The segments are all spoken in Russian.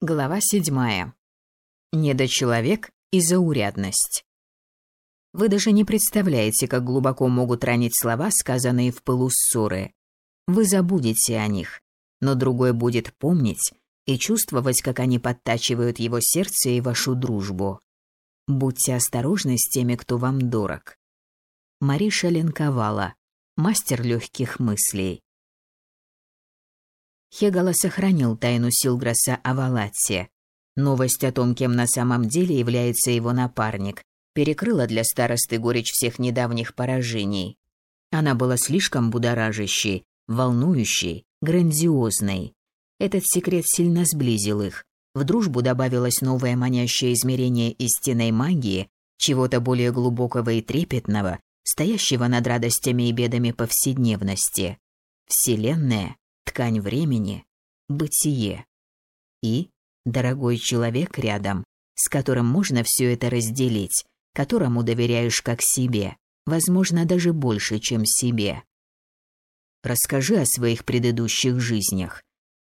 Глава седьмая. Недочеловек и заурядность. Вы даже не представляете, как глубоко могут ранить слова, сказанные в пылу ссоры. Вы забудете о них, но другой будет помнить и чувствовать, как они подтачивают его сердце и вашу дружбу. Будьте осторожны с теми, кто вам дорог. Мариша Ленковала, мастер легких мыслей. Хегала сохранил тайну Силграса о Валатсе. Новость о том, кем на самом деле является его напарник, перекрыла для старосты горечь всех недавних поражений. Она была слишком будоражащей, волнующей, грандиозной. Этот секрет сильно сблизил их. В дружбу добавилось новое манящее измерение истинной магии, чего-то более глубокого и трепетного, стоящего над радостями и бедами повседневности. Вселенная ткань времени, бытие. И дорогой человек рядом, с которым можно все это разделить, которому доверяешь как себе, возможно, даже больше, чем себе. Расскажи о своих предыдущих жизнях,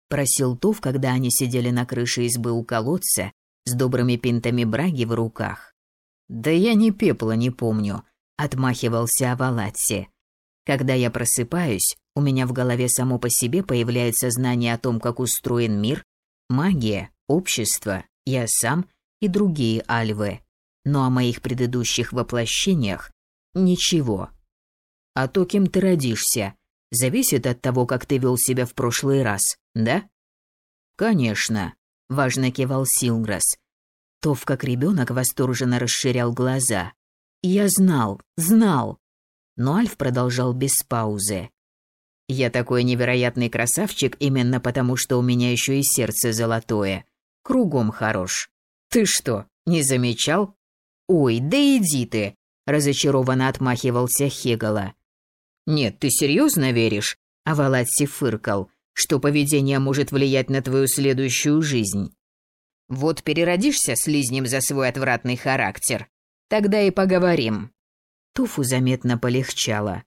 просил Тов, когда они сидели на крыше избы у колодца с добрыми пинтами браги в руках. Да я ни пепла не помню, отмахивался Авалатси. Когда я просыпаюсь, у меня в голове само по себе появляется знание о том, как устроен мир, магия, общество, я сам и другие альвы. Но о моих предыдущих воплощениях ничего. А то, кем ты родишься, зависит от того, как ты вел себя в прошлый раз, да? Конечно, важно кивал Силграс. Тов, как ребенок, восторженно расширял глаза. Я знал, знал. Но Альф продолжал без паузы. Я такой невероятный красавчик именно потому, что у меня еще и сердце золотое. Кругом хорош. Ты что, не замечал? Ой, да иди ты, разочарованно отмахивался Хегала. Нет, ты серьезно веришь? А Валатси фыркал, что поведение может влиять на твою следующую жизнь. Вот переродишься слизнем за свой отвратный характер. Тогда и поговорим. Туфу заметно полегчало.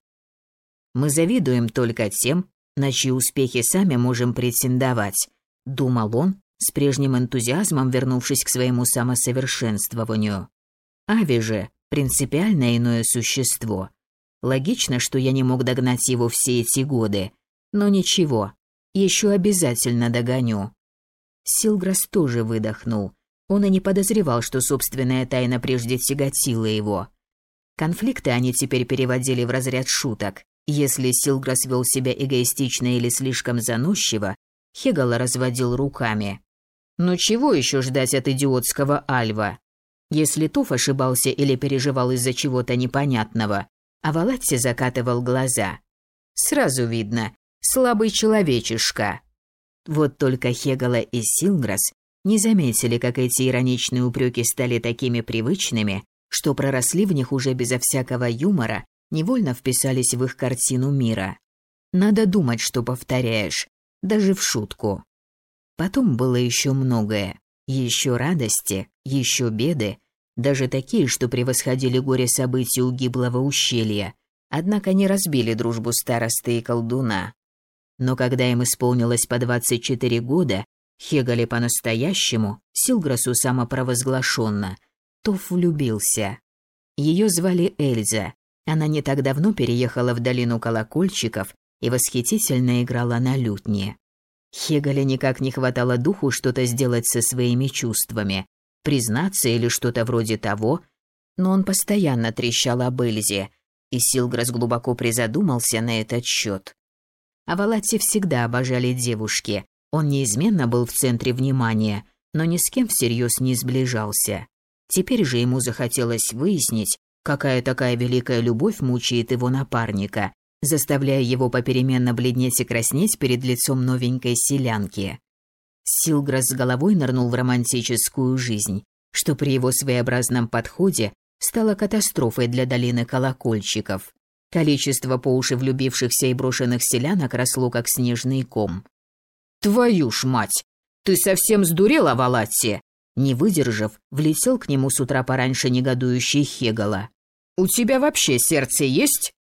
Мы завидуем только тем, на чьи успехи сами можем претендовать, думал он, с прежним энтузиазмом вернувшись к своему самосовершенствованию. Ави же принципиально иное существо. Логично, что я не мог догнать его все эти годы, но ничего, еще обязательно догоню. Силграс тоже выдохнул. Он и не подозревал, что собственная тайна прежде тяготила его. Конфликты они теперь переводили в разряд шуток. Если Силграс вел себя эгоистично или слишком заносчиво, Хегала разводил руками. Но чего еще ждать от идиотского Альва? Если Туф ошибался или переживал из-за чего-то непонятного, а Валатти закатывал глаза. Сразу видно, слабый человечишка. Вот только Хегала и Силграс не заметили, как эти ироничные упреки стали такими привычными, что проросли в них уже безо всякого юмора невольно вписались в их картину мира. Надо думать, что повторяешь, даже в шутку. Потом было еще многое. Еще радости, еще беды, даже такие, что превосходили горе событий у гиблого ущелья, однако не разбили дружбу старосты и колдуна. Но когда им исполнилось по 24 года, Хегали по-настоящему, Силграсу самопровозглашенно, Тоф влюбился. Ее звали Эльза, она не так давно переехала в долину колокольчиков и восхитительно играла на лютне. Хегале никак не хватало духу что-то сделать со своими чувствами, признаться или что-то вроде того, но он постоянно трещал об Эльзе, и Силграс глубоко призадумался на этот счет. А Валати всегда обожали девушки, он неизменно был в центре внимания, но ни с кем всерьез не сближался. Теперь же ему захотелось выяснить, Какая такая великая любовь мучает его напарника, заставляя его попеременно бледнеть и краснеть перед лицом новенькой селянки. Силграс с головой нырнул в романтическую жизнь, что при его своеобразном подходе стало катастрофой для долины колокольчиков. Количество по уши влюбившихся и брошенных селянок росло как снежный ком. «Твою ж мать! Ты совсем сдурела, Валатти?» Не выдержав, влетел к нему с утра пораньше негодующий Хегала. «У тебя вообще сердце есть?»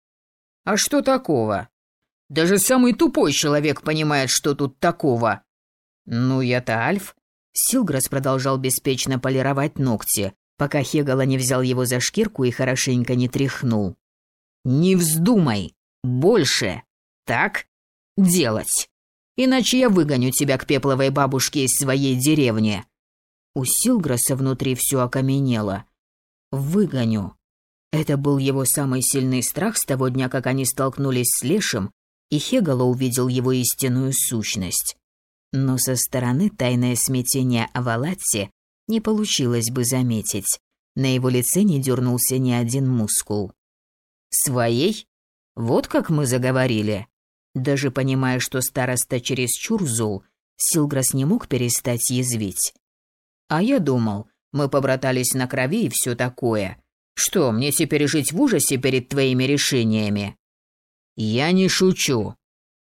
«А что такого?» «Даже самый тупой человек понимает, что тут такого». «Ну, я-то Альф. Силграс продолжал беспечно полировать ногти, пока Хегала не взял его за шкирку и хорошенько не тряхнул. «Не вздумай! Больше! Так? Делать! Иначе я выгоню тебя к пепловой бабушке из своей деревни!» У Силграса внутри все окаменело. «Выгоню!» Это был его самый сильный страх с того дня, как они столкнулись с Лешем, и Хегала увидел его истинную сущность. Но со стороны тайное смятение Авалатси не получилось бы заметить. На его лице не дернулся ни один мускул. «Своей? Вот как мы заговорили». Даже понимая, что староста чересчур зол, Силграс не мог перестать язвить. «А я думал, мы побратались на крови и все такое. Что, мне теперь жить в ужасе перед твоими решениями?» «Я не шучу.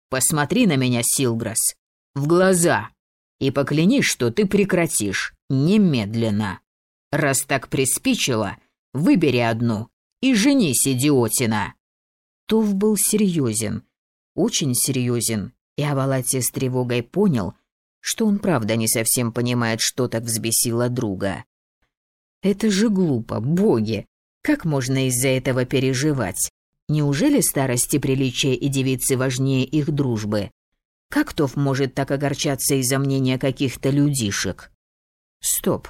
Посмотри на меня, Силграс в глаза и поклянись, что ты прекратишь немедленно. Раз так приспичило, выбери одну и женись, идиотина. Тов был серьезен, очень серьезен, и Авалати с тревогой понял, что он правда не совсем понимает, что так взбесило друга. Это же глупо, боги. Как можно из-за этого переживать? Неужели старости приличия и девицы важнее их дружбы? Как Тов может так огорчаться из-за мнения каких-то людишек? Стоп.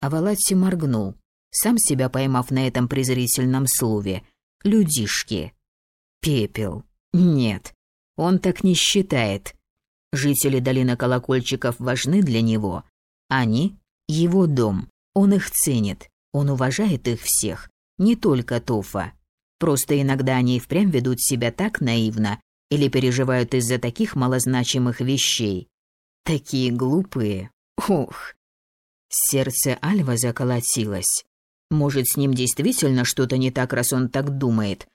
Авалатси моргнул, сам себя поймав на этом презрительном слове. Людишки. Пепел. Нет, он так не считает. Жители долины колокольчиков важны для него. Они — его дом. Он их ценит. Он уважает их всех. Не только Тофа. Просто иногда они и впрямь ведут себя так наивно, или переживают из-за таких малозначимых вещей. Такие глупые. Ух. Сердце Альва заколотилось. Может, с ним действительно что-то не так, раз он так думает.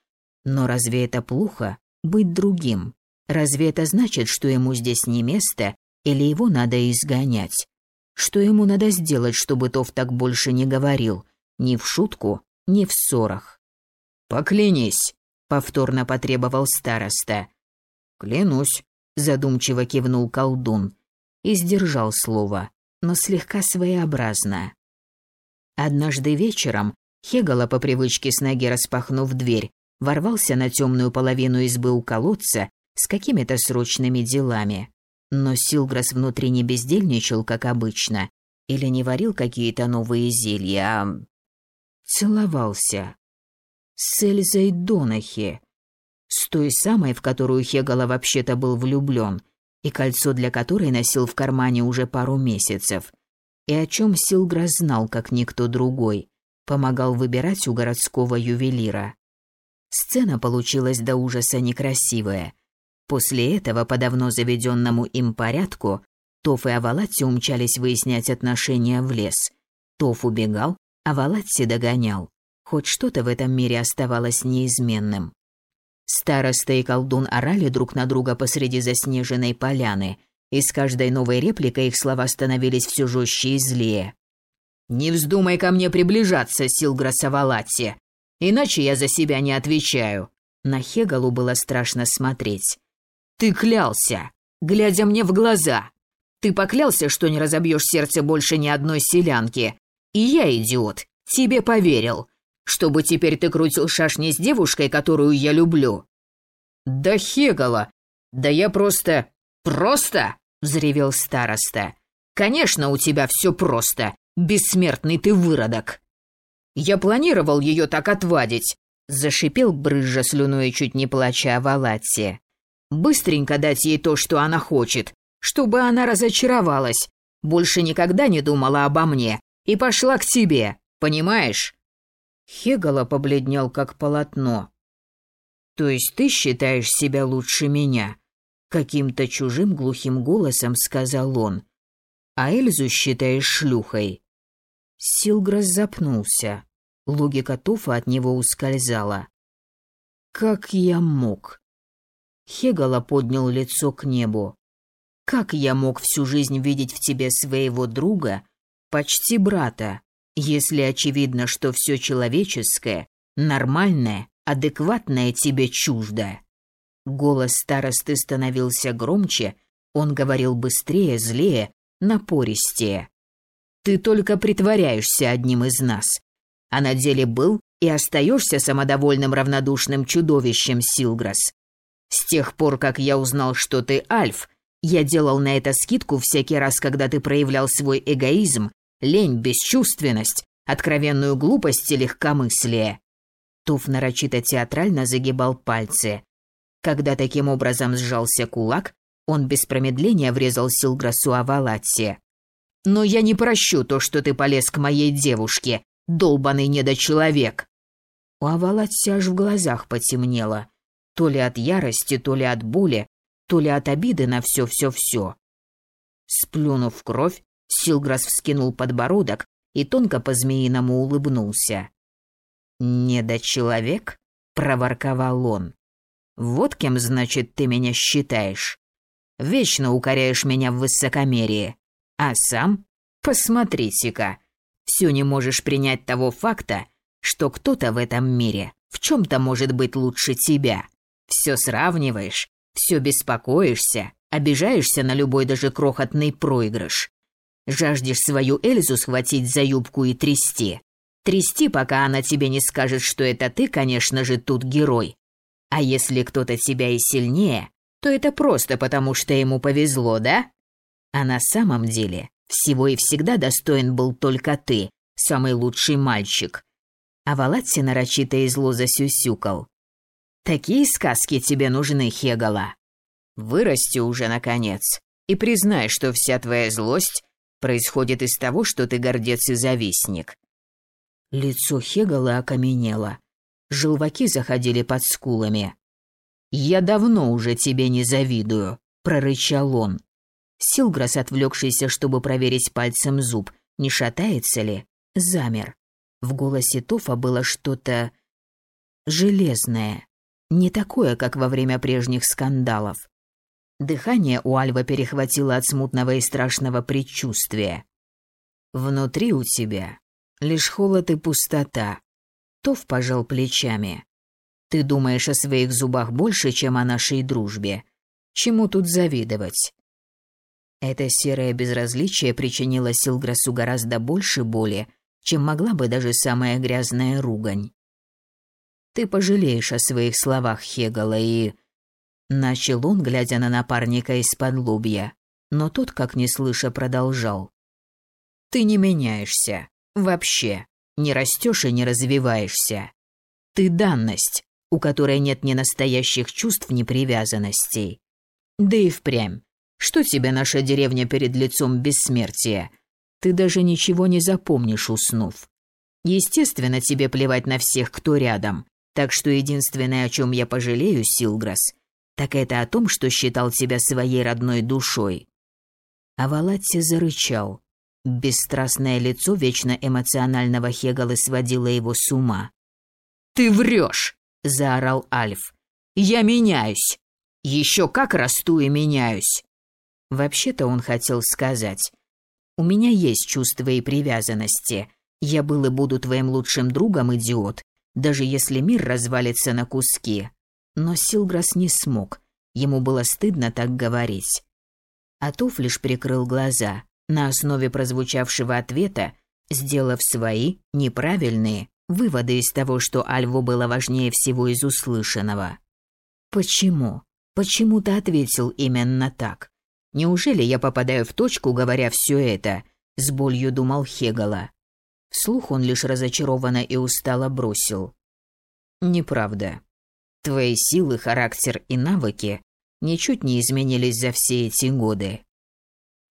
Но разве это плохо быть другим? Разве это значит, что ему здесь не место или его надо изгонять? Что ему надо сделать, чтобы Тов так больше не говорил, ни в шутку, ни в ссорах? Поклянись, повторно потребовал староста. «Клянусь», — задумчиво кивнул колдун и сдержал слово, но слегка своеобразно. Однажды вечером Хегала по привычке с ноги распахнув дверь, ворвался на темную половину избы у колодца с какими-то срочными делами. Но Силграс внутри не бездельничал, как обычно, или не варил какие-то новые зелья, а... целовался. С Эльзой Донахи, с той самой, в которую Хегала вообще-то был влюблен, и кольцо для которой носил в кармане уже пару месяцев, и о чем Силграс знал, как никто другой, помогал выбирать у городского ювелира. Сцена получилась до ужаса некрасивая. После этого, по давно заведенному им порядку, Тоф и Авалатти умчались выяснять отношения в лес. Тоф убегал, а Авалатти догонял. Хоть что-то в этом мире оставалось неизменным. Староста и колдун орали друг на друга посреди заснеженной поляны, и с каждой новой репликой их слова становились все жестче и злее. «Не вздумай ко мне приближаться, Силграс Авалатти, иначе я за себя не отвечаю». На Хегалу было страшно смотреть. «Ты клялся, глядя мне в глаза. Ты поклялся, что не разобьешь сердце больше ни одной селянки. И я, идиот, тебе поверил чтобы теперь ты крутил шашни с девушкой, которую я люблю». «Да Хегала! Да я просто... просто!» — взревел староста. «Конечно, у тебя все просто, бессмертный ты выродок!» «Я планировал ее так отвадить», — зашипел брызжа слюной, чуть не плача о Валатсе. «Быстренько дать ей то, что она хочет, чтобы она разочаровалась, больше никогда не думала обо мне и пошла к тебе, понимаешь?» Хегала побледнел как полотно. «То есть ты считаешь себя лучше меня?» Каким-то чужим глухим голосом сказал он. «А Эльзу считаешь шлюхой?» Силграс запнулся. Логика Туфа от него ускользала. «Как я мог?» Хегала поднял лицо к небу. «Как я мог всю жизнь видеть в тебе своего друга, почти брата, если очевидно, что все человеческое, нормальное, адекватное тебе чуждо. Голос старосты становился громче, он говорил быстрее, злее, напористее. Ты только притворяешься одним из нас, а на деле был и остаешься самодовольным равнодушным чудовищем, Силграс. С тех пор, как я узнал, что ты Альф, я делал на это скидку всякий раз, когда ты проявлял свой эгоизм, лень, бесчувственность, откровенную глупость и легкомыслие. Туф нарочито театрально загибал пальцы. Когда таким образом сжался кулак, он без промедления врезал Силграсу Авалатсе. «Но я не прощу то, что ты полез к моей девушке, долбанный недочеловек!» У Авалатси аж в глазах потемнело. То ли от ярости, то ли от боли, то ли от обиды на все-все-все. Сплюнув кровь, Силграс вскинул подбородок и тонко по-змеиному улыбнулся. «Недочеловек?» — проворковал он. «Вот кем, значит, ты меня считаешь? Вечно укоряешь меня в высокомерии. А сам? Посмотрите-ка. Все не можешь принять того факта, что кто-то в этом мире в чем-то может быть лучше тебя. Все сравниваешь, все беспокоишься, обижаешься на любой даже крохотный проигрыш. Жаждешь свою Эльзу схватить за юбку и трясти. Трясти, пока она тебе не скажет, что это ты, конечно же, тут герой. А если кто-то тебя и сильнее, то это просто потому, что ему повезло, да? А на самом деле всего и всегда достоин был только ты, самый лучший мальчик. А Валатси нарочито и зло засюсюкал. Такие сказки тебе нужны, Хегала. Вырасти уже, наконец, и признай, что вся твоя злость происходит из того, что ты гордец и завистник. Лицо Хегала окаменело. Желваки заходили под скулами. «Я давно уже тебе не завидую», — прорычал он. Силграс, отвлекшийся, чтобы проверить пальцем зуб, не шатается ли, замер. В голосе Тофа было что-то железное, не такое, как во время прежних скандалов. Дыхание у Альва перехватило от смутного и страшного предчувствия. «Внутри у тебя лишь холод и пустота», — Тоф пожал плечами. «Ты думаешь о своих зубах больше, чем о нашей дружбе. Чему тут завидовать?» Это серое безразличие причинило Силграсу гораздо больше боли, чем могла бы даже самая грязная ругань. «Ты пожалеешь о своих словах, Хегала, и...» Начал он, глядя на напарника из-под лобья, но тот, как не слыша, продолжал. «Ты не меняешься. Вообще. Не растешь и не развиваешься. Ты данность, у которой нет ни настоящих чувств, ни привязанностей. Да и впрямь. Что тебе наша деревня перед лицом бессмертия? Ты даже ничего не запомнишь, уснув. Естественно, тебе плевать на всех, кто рядом. Так что единственное, о чем я пожалею, Силграс, так это о том, что считал тебя своей родной душой. А Валатти зарычал. Бесстрастное лицо вечно эмоционального Хегала сводило его с ума. «Ты врешь!» – заорал Альф. «Я меняюсь! Еще как расту и меняюсь!» Вообще-то он хотел сказать. «У меня есть чувства и привязанности. Я был и буду твоим лучшим другом, идиот, даже если мир развалится на куски». Но Силграс не смог. Ему было стыдно так говорить. Атуф лишь прикрыл глаза, на основе прозвучавшего ответа, сделав свои, неправильные, выводы из того, что Альву было важнее всего из услышанного. «Почему? Почему ты ответил именно так? Неужели я попадаю в точку, говоря все это?» — с болью думал Хегала. Вслух он лишь разочарованно и устало бросил. «Неправда. Твои силы, характер и навыки ничуть не изменились за все эти годы.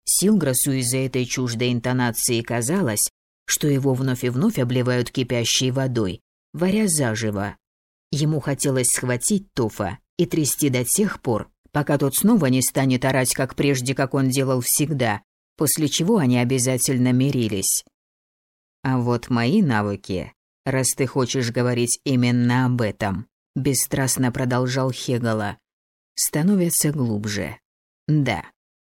Силграсу из-за этой чуждой интонации казалось, что его вновь и вновь обливают кипящей водой, варя заживо. Ему хотелось схватить Тофа и трясти до тех пор, пока тот снова не станет орать, как прежде, как он делал всегда, после чего они обязательно мирились. А вот мои навыки, раз ты хочешь говорить именно об этом, бесстрастно продолжал Хегала, становятся глубже. Да,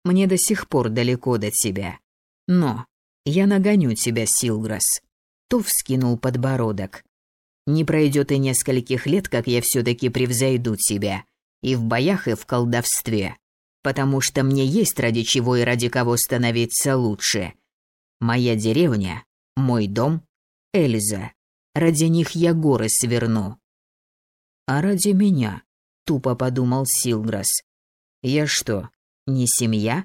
мне до сих пор далеко до тебя. Но я нагоню тебя, Силграс. Туф вскинул подбородок. Не пройдет и нескольких лет, как я все-таки превзойду тебя. И в боях, и в колдовстве. потому что мне есть ради чего и ради кого становиться лучше. Моя деревня, мой дом, Эльза. Ради них я горы сверну. А ради меня, тупо подумал Силграс. Я что, не семья?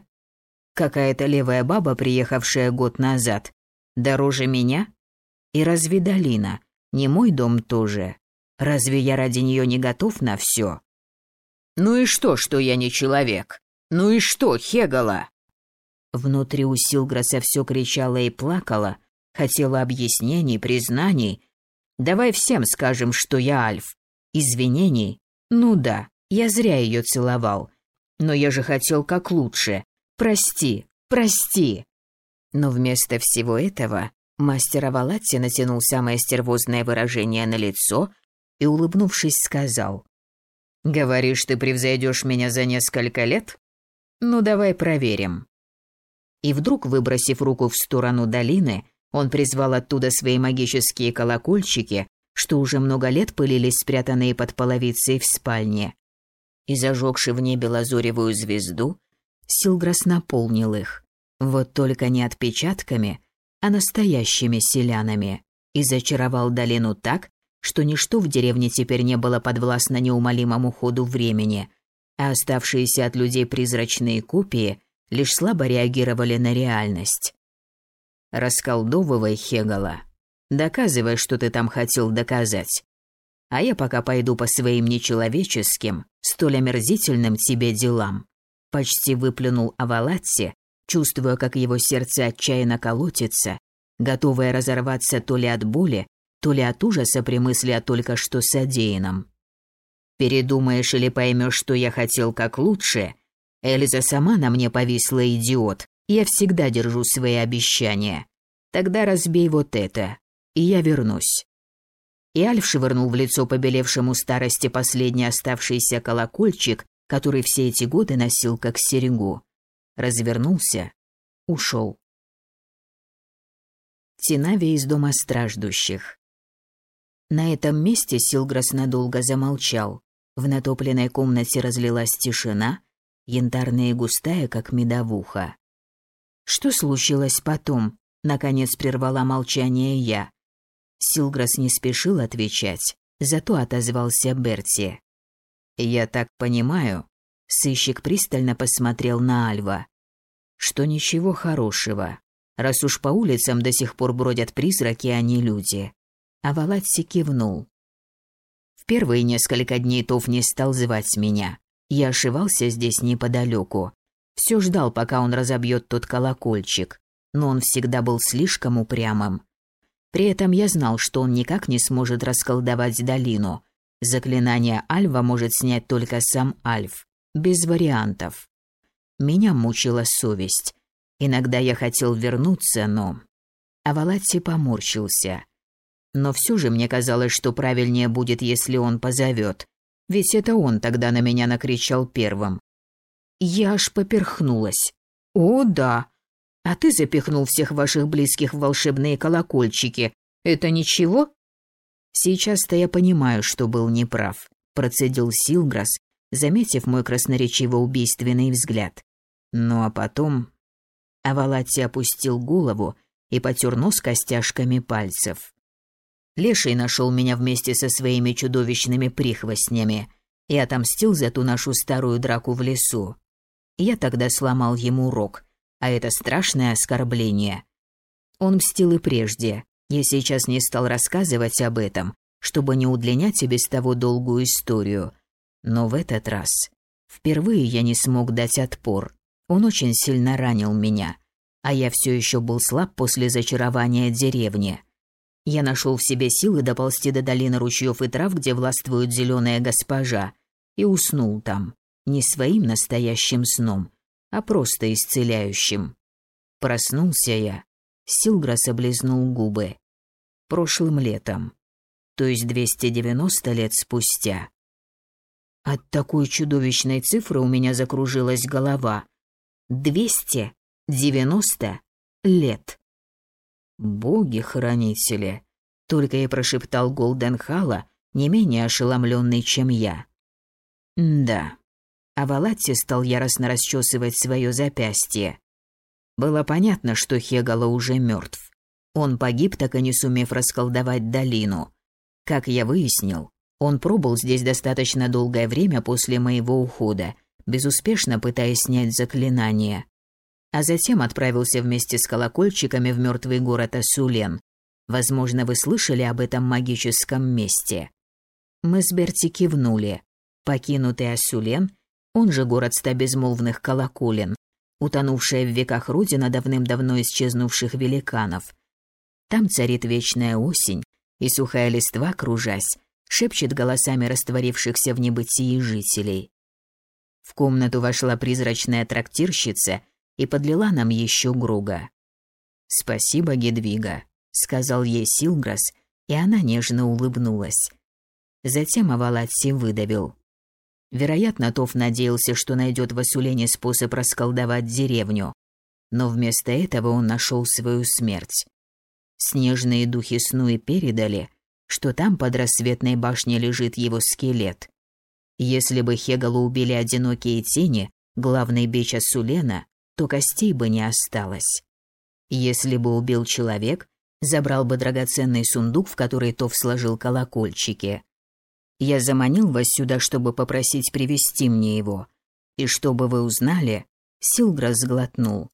Какая-то левая баба, приехавшая год назад, дороже меня? И разве долина, не мой дом тоже? Разве я ради нее не готов на все? Ну и что, что я не человек? Ну и что, Хегала? Внутри у Силграса все кричало и плакало, хотела объяснений, признаний. Давай всем скажем, что я Альф. Извинений? Ну да, я зря ее целовал. Но я же хотел как лучше. Прости, прости. Но вместо всего этого мастер Авалатти натянул самое стервозное выражение на лицо и, улыбнувшись, сказал. «Говоришь, ты превзойдешь меня за несколько лет? Ну, давай проверим». И вдруг, выбросив руку в сторону долины, он призвал оттуда свои магические колокольчики, что уже много лет пылились спрятанные под половицей в спальне. И зажегши в небе лазуревую звезду, Силграс наполнил их. Вот только не отпечатками, а настоящими селянами. И зачаровал долину так, что ничто в деревне теперь не было подвластно неумолимому ходу времени, а оставшиеся от людей призрачные копии лишь слабо реагировали на реальность. Расколдовывай Хегала. Доказывай, что ты там хотел доказать. А я пока пойду по своим нечеловеческим, столь омерзительным тебе делам. Почти выплюнул Авалатси, чувствуя, как его сердце отчаянно колотится, готовое разорваться то ли от боли, то ли от ужаса при мысли о только что содеянном. Передумаешь или поймешь, что я хотел как лучше? Эльза сама на мне повисла, идиот. Я всегда держу свои обещания. Тогда разбей вот это, и я вернусь. И Альф швырнул в лицо побелевшему старости последний оставшийся колокольчик, который все эти годы носил как серегу. Развернулся, ушел. Тинави из дома страждущих. На этом месте Силграс надолго замолчал. В натопленной комнате разлилась тишина, янтарная и густая, как медовуха. Что случилось потом? Наконец прервала молчание я. Силграс не спешил отвечать, зато отозвался Берти. «Я так понимаю...» Сыщик пристально посмотрел на Альва. «Что ничего хорошего, раз уж по улицам до сих пор бродят призраки, а не люди. А Валатси кивнул. В первые несколько дней Тов не стал звать меня. Я ошивался здесь неподалеку. Все ждал, пока он разобьет тот колокольчик. Но он всегда был слишком упрямым. При этом я знал, что он никак не сможет расколдовать долину. Заклинание Альва может снять только сам Альф. Без вариантов. Меня мучила совесть. Иногда я хотел вернуться, но... Авалатти поморщился. Но все же мне казалось, что правильнее будет, если он позовет. Ведь это он тогда на меня накричал первым. Я аж поперхнулась. «О, да. А ты запихнул всех ваших близких в волшебные колокольчики. Это ничего?» «Сейчас-то я понимаю, что был неправ», – процедил Силграс, заметив мой красноречиво-убийственный взгляд. Ну а потом... Авалати опустил голову и потер нос костяшками пальцев. Леший нашел меня вместе со своими чудовищными прихвостнями и отомстил за ту нашу старую драку в лесу. Я тогда сломал ему рог, а это страшное оскорбление. Он мстил и прежде. Я сейчас не стал рассказывать об этом, чтобы не удлинять и без того долгую историю. Но в этот раз впервые я не смог дать отпор. Он очень сильно ранил меня, а я все еще был слаб после зачарования деревни. Я нашел в себе силы доползти до долины ручьев и трав, где властвует зеленая госпожа, и уснул там, не своим настоящим сном, а просто исцеляющим. Проснулся я. Силграс облизнул губы. Прошлым летом. То есть 290 лет спустя. От такой чудовищной цифры у меня закружилась голова. 290 лет. «Боги-хранители!» — только и прошептал Голденхала, не менее ошеломленный, чем я. «Да, а Валатти стал яростно расчесывать свое запястье. Было понятно, что Хегала уже мертв. Он погиб, так и не сумев расколдовать долину. Как я выяснил, он пробыл здесь достаточно долгое время после моего ухода, безуспешно пытаясь снять заклинание. А затем отправился вместе с колокольчиками в мертвый город Асулен. Возможно, вы слышали об этом магическом месте. Мы с Берти кивнули. Покинутый Асулен, он же город ста безмолвных колоколен, утонувшая в веках родина давным-давно исчезнувших великанов. Там царит вечная осень, и сухая листва, кружась, шепчет голосами растворившихся в небытии жителей. В комнату вошла призрачная трактирщица и подлила нам еще груга. «Спасибо, Гедвига», — сказал ей Силграс, и она нежно улыбнулась. Затем Авалатси выдавил. Вероятно, Тов надеялся, что найдет в Асулене способ расколдовать деревню, но вместо этого он нашел свою смерть. Снежные духи сну и передали, что там под рассветной башней лежит его скелет. Если бы Хегалу убили одинокие тени, главный бич Асулена, то костей бы не осталось. Если бы убил человек, забрал бы драгоценный сундук, в который Тов сложил колокольчики. Я заманил вас сюда, чтобы попросить привести мне его. И чтобы вы узнали, Силграс сглотнул.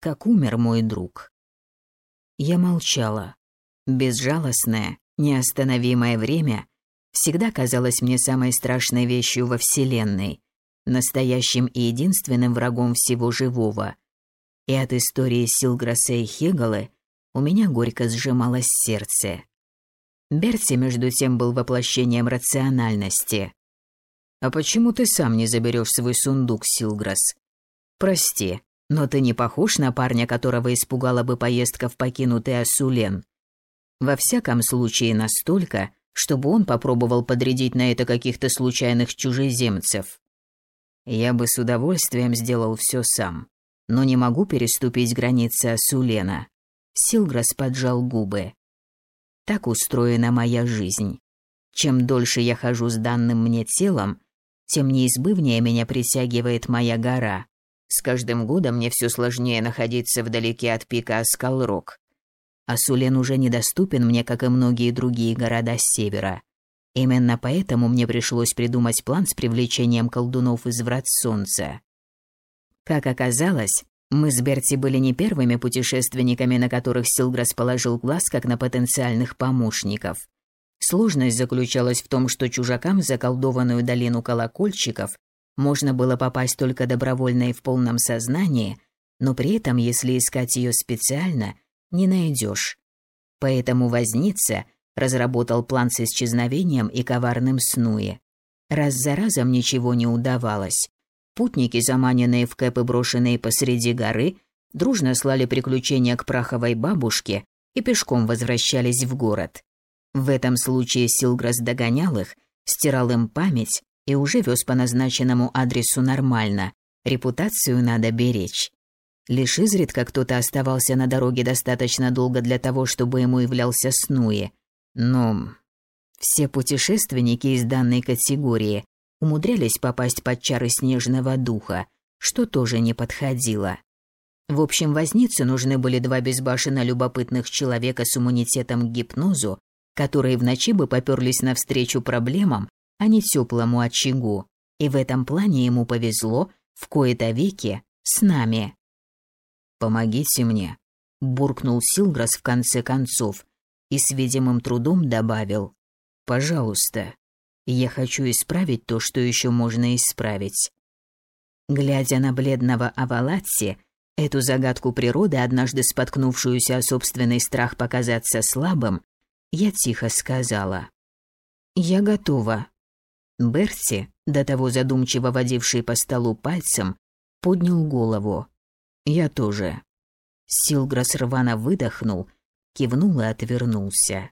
Как умер мой друг. Я молчала. Безжалостное, неостановимое время всегда казалось мне самой страшной вещью во Вселенной, настоящим и единственным врагом всего живого. И от истории Силграса и Хегалы у меня горько сжималось сердце. Берти, между тем, был воплощением рациональности. «А почему ты сам не заберешь свой сундук, Силграс?» «Прости, но ты не похож на парня, которого испугала бы поездка в покинутый Асулен. Во всяком случае, настолько, чтобы он попробовал подрядить на это каких-то случайных чужеземцев. Я бы с удовольствием сделал все сам, но не могу переступить границы Асулена. Силграс поджал губы. Так устроена моя жизнь. Чем дольше я хожу с данным мне телом, тем неизбывнее меня притягивает моя гора. С каждым годом мне все сложнее находиться вдалеке от пика Аскалрок. Асулен уже недоступен мне, как и многие другие города с севера. Именно поэтому мне пришлось придумать план с привлечением колдунов из врат солнца. Как оказалось, мы с Берти были не первыми путешественниками, на которых Силграс положил глаз как на потенциальных помощников. Сложность заключалась в том, что чужакам в заколдованную долину колокольчиков можно было попасть только добровольно и в полном сознании, но при этом, если искать ее специально – не найдешь. Поэтому возница разработал план с исчезновением и коварным снуе. Раз за разом ничего не удавалось. Путники, заманенные в кэп и брошенные посреди горы, дружно слали приключения к праховой бабушке и пешком возвращались в город. В этом случае Силграс догонял их, стирал им память и уже вез по назначенному адресу нормально. Репутацию надо беречь. Лишь изредка кто-то оставался на дороге достаточно долго для того, чтобы ему являлся Снуи. Но все путешественники из данной категории умудрялись попасть под чары снежного духа, что тоже не подходило. В общем, вознице нужны были два безбашенно любопытных человека с иммунитетом к гипнозу, которые в ночи бы поперлись навстречу проблемам, а не теплому очагу. И в этом плане ему повезло в кои-то веки с нами. «Помогите мне», – буркнул Силграс в конце концов и с видимым трудом добавил. «Пожалуйста, я хочу исправить то, что еще можно исправить». Глядя на бледного Авалатси, эту загадку природы, однажды споткнувшуюся о собственный страх показаться слабым, я тихо сказала. «Я готова». Берти, до того задумчиво водивший по столу пальцем, поднял голову. Я тоже. Силграс рвано выдохнул, кивнул и отвернулся.